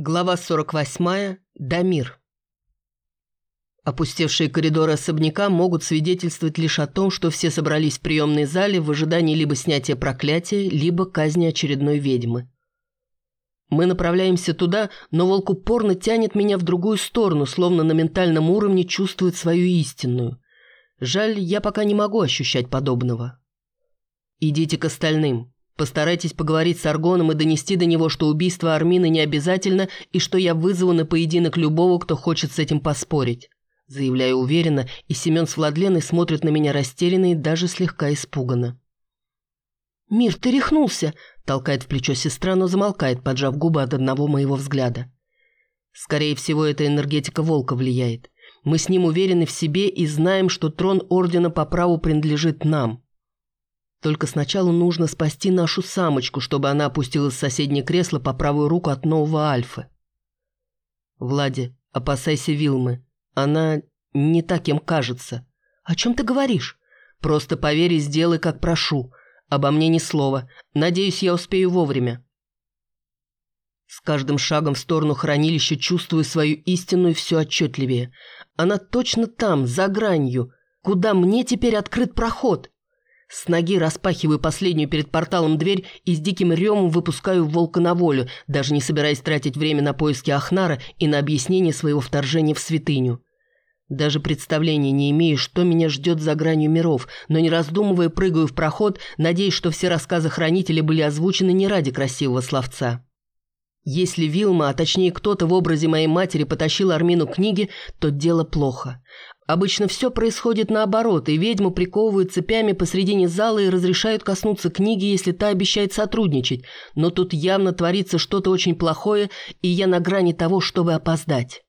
Глава 48. Дамир. Опустевшие коридоры особняка могут свидетельствовать лишь о том, что все собрались в приемной зале в ожидании либо снятия проклятия, либо казни очередной ведьмы. Мы направляемся туда, но волк упорно тянет меня в другую сторону, словно на ментальном уровне чувствует свою истинную. Жаль, я пока не могу ощущать подобного. «Идите к остальным», Постарайтесь поговорить с Аргоном и донести до него, что убийство Армины не обязательно и что я вызову на поединок любого, кто хочет с этим поспорить. Заявляю уверенно, и Семен с Владленой смотрят на меня растерянно и даже слегка испуганно. «Мир, ты рехнулся!» – толкает в плечо сестра, но замолкает, поджав губы от одного моего взгляда. Скорее всего, эта энергетика волка влияет. Мы с ним уверены в себе и знаем, что трон Ордена по праву принадлежит нам. Только сначала нужно спасти нашу самочку, чтобы она опустилась в соседнее кресло по правую руку от нового Альфы. Влади, опасайся Вилмы. Она не так, кем кажется. О чем ты говоришь? Просто поверь и сделай, как прошу. Обо мне ни слова. Надеюсь, я успею вовремя. С каждым шагом в сторону хранилища чувствую свою истинную все отчетливее. Она точно там, за гранью. Куда мне теперь открыт проход? С ноги распахиваю последнюю перед порталом дверь и с диким ревом выпускаю волка на волю, даже не собираясь тратить время на поиски Ахнара и на объяснение своего вторжения в святыню. Даже представления не имею, что меня ждет за гранью миров, но не раздумывая прыгаю в проход, надеясь, что все рассказы хранителя были озвучены не ради красивого словца. Если Вилма, а точнее кто-то в образе моей матери потащил Армину книги, то дело плохо. Обычно все происходит наоборот, и ведьму приковывают цепями посредине зала и разрешают коснуться книги, если та обещает сотрудничать. Но тут явно творится что-то очень плохое, и я на грани того, чтобы опоздать.